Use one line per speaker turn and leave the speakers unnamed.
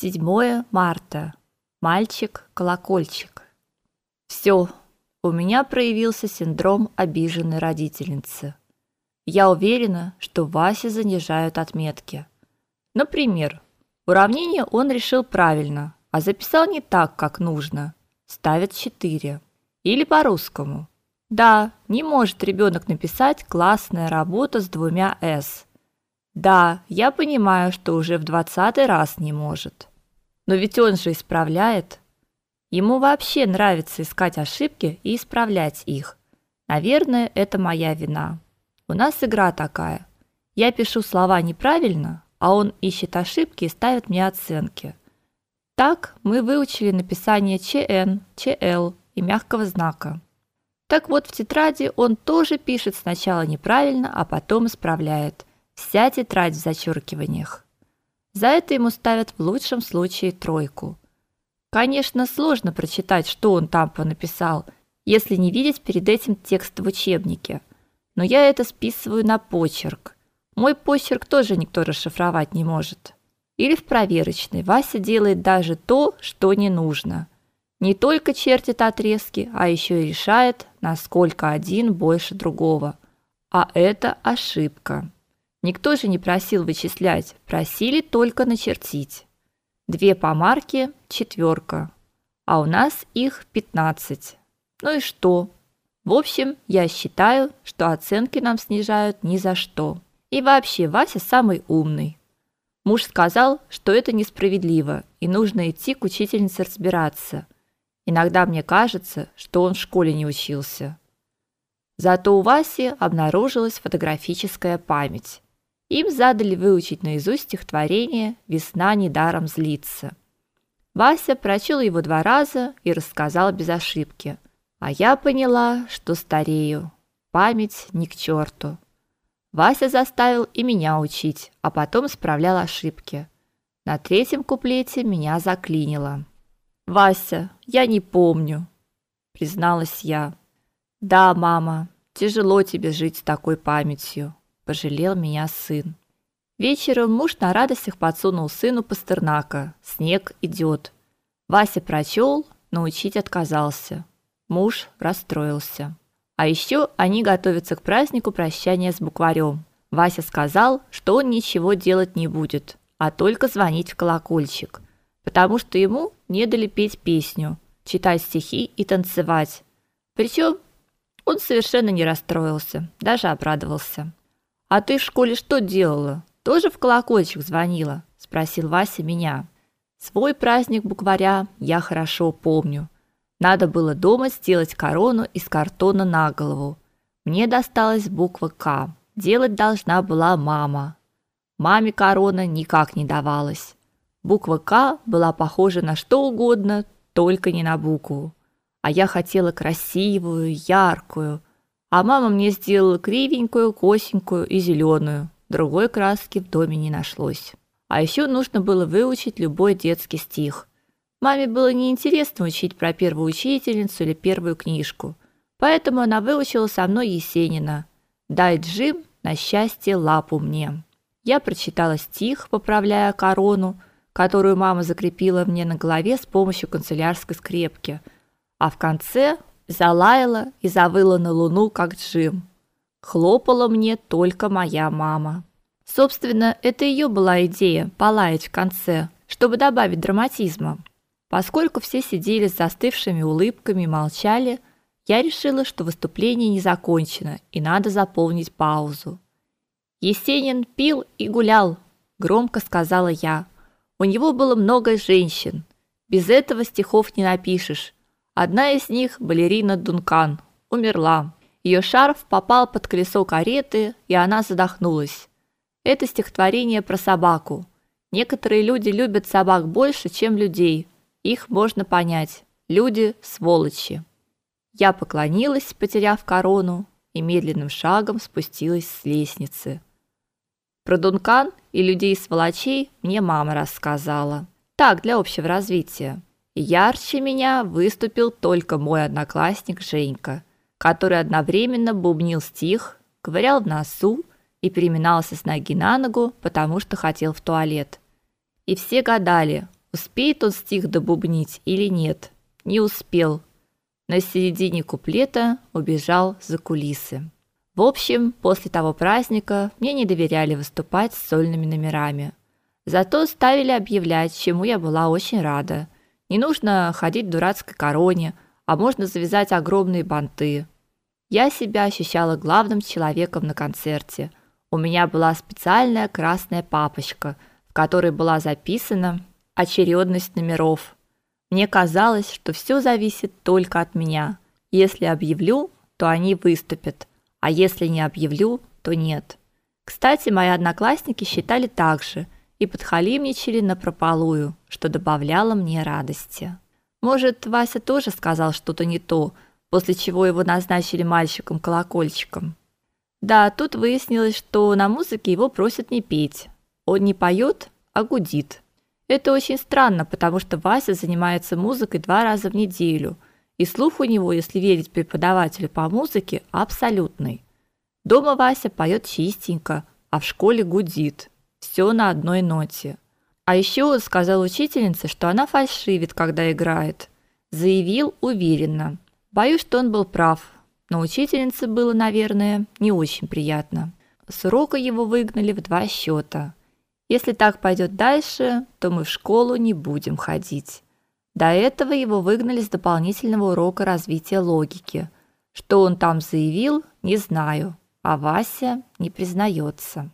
7 марта. Мальчик-колокольчик. Все, у меня проявился синдром обиженной родительницы. Я уверена, что Васе занижают отметки. Например, уравнение он решил правильно, а записал не так, как нужно. Ставят 4. Или по-русскому. Да, не может ребенок написать классная работа с двумя «с». Да, я понимаю, что уже в двадцатый раз не может. Но ведь он же исправляет. Ему вообще нравится искать ошибки и исправлять их. Наверное, это моя вина. У нас игра такая. Я пишу слова неправильно, а он ищет ошибки и ставит мне оценки. Так мы выучили написание ЧН, ЧЛ и мягкого знака. Так вот, в тетради он тоже пишет сначала неправильно, а потом исправляет. Вся тетрадь в зачеркиваниях. За это ему ставят в лучшем случае тройку. Конечно, сложно прочитать, что он там понаписал, если не видеть перед этим текст в учебнике. Но я это списываю на почерк. Мой почерк тоже никто расшифровать не может. Или в проверочной Вася делает даже то, что не нужно. Не только чертит отрезки, а еще и решает, насколько один больше другого. А это ошибка. Никто же не просил вычислять, просили только начертить. Две помарки четверка, а у нас их 15. Ну и что? В общем, я считаю, что оценки нам снижают ни за что. И вообще, Вася самый умный. Муж сказал, что это несправедливо, и нужно идти к учительнице разбираться. Иногда мне кажется, что он в школе не учился. Зато у Васи обнаружилась фотографическая память. Им задали выучить наизусть стихотворение «Весна недаром злится». Вася прочел его два раза и рассказал без ошибки. А я поняла, что старею. Память ни к черту. Вася заставил и меня учить, а потом исправлял ошибки. На третьем куплете меня заклинило. «Вася, я не помню», — призналась я. «Да, мама, тяжело тебе жить с такой памятью», пожалел меня сын. Вечером муж на радостях подсунул сыну Пастернака. Снег идет. Вася прочел, но учить отказался. Муж расстроился. А еще они готовятся к празднику прощания с букварем. Вася сказал, что он ничего делать не будет, а только звонить в колокольчик, потому что ему не дали петь песню, читать стихи и танцевать. Причем он совершенно не расстроился, даже обрадовался. А ты в школе что делала? Тоже в колокольчик звонила, спросил Вася меня. Свой праздник букваря я хорошо помню. Надо было дома сделать корону из картона на голову. Мне досталась буква К. Делать должна была мама. Маме корона никак не давалась. Буква К была похожа на что угодно, только не на букву. А я хотела красивую, яркую, а мама мне сделала кривенькую, косенькую и зеленую. Другой краски в доме не нашлось. А еще нужно было выучить любой детский стих. Маме было неинтересно учить про первую учительницу или первую книжку. Поэтому она выучила со мной Есенина. «Дай, Джим, на счастье лапу мне». Я прочитала стих, поправляя корону, которую мама закрепила мне на голове с помощью канцелярской скрепки. А в конце залаяла и завыла на луну, как джим. Хлопала мне только моя мама. Собственно, это ее была идея полаять в конце, чтобы добавить драматизма. Поскольку все сидели с застывшими улыбками и молчали, я решила, что выступление не закончено и надо заполнить паузу. Есенин пил и гулял, громко сказала я. У него было много женщин. Без этого стихов не напишешь. Одна из них, балерина Дункан, умерла. Ее шарф попал под колесо кареты, и она задохнулась. Это стихотворение про собаку. Некоторые люди любят собак больше, чем людей. Их можно понять. Люди сволочи. Я поклонилась, потеряв корону, и медленным шагом спустилась с лестницы. Про Дункан и людей сволочей мне мама рассказала. Так, для общего развития. Ярче меня выступил только мой одноклассник Женька, который одновременно бубнил стих, ковырял в носу и переминался с ноги на ногу, потому что хотел в туалет. И все гадали, Успеет он стих добубнить или нет? Не успел. На середине куплета убежал за кулисы. В общем, после того праздника мне не доверяли выступать с сольными номерами. Зато ставили объявлять, чему я была очень рада. Не нужно ходить в дурацкой короне, а можно завязать огромные банты. Я себя ощущала главным человеком на концерте. У меня была специальная красная папочка, в которой была записана очередность номеров. Мне казалось, что все зависит только от меня. Если объявлю, то они выступят, а если не объявлю, то нет. Кстати, мои одноклассники считали так же – и подхалимничали напропалую, что добавляло мне радости. Может, Вася тоже сказал что-то не то, после чего его назначили мальчиком-колокольчиком. Да, тут выяснилось, что на музыке его просят не петь. Он не поет, а гудит. Это очень странно, потому что Вася занимается музыкой два раза в неделю, и слух у него, если верить преподавателю по музыке, абсолютный. Дома Вася поет чистенько, а в школе гудит. Все на одной ноте. А еще сказал учительнице, что она фальшивит, когда играет. Заявил уверенно. Боюсь, что он был прав. Но учительнице было, наверное, не очень приятно. С урока его выгнали в два счета. Если так пойдет дальше, то мы в школу не будем ходить. До этого его выгнали с дополнительного урока развития логики. Что он там заявил, не знаю, а Вася не признается.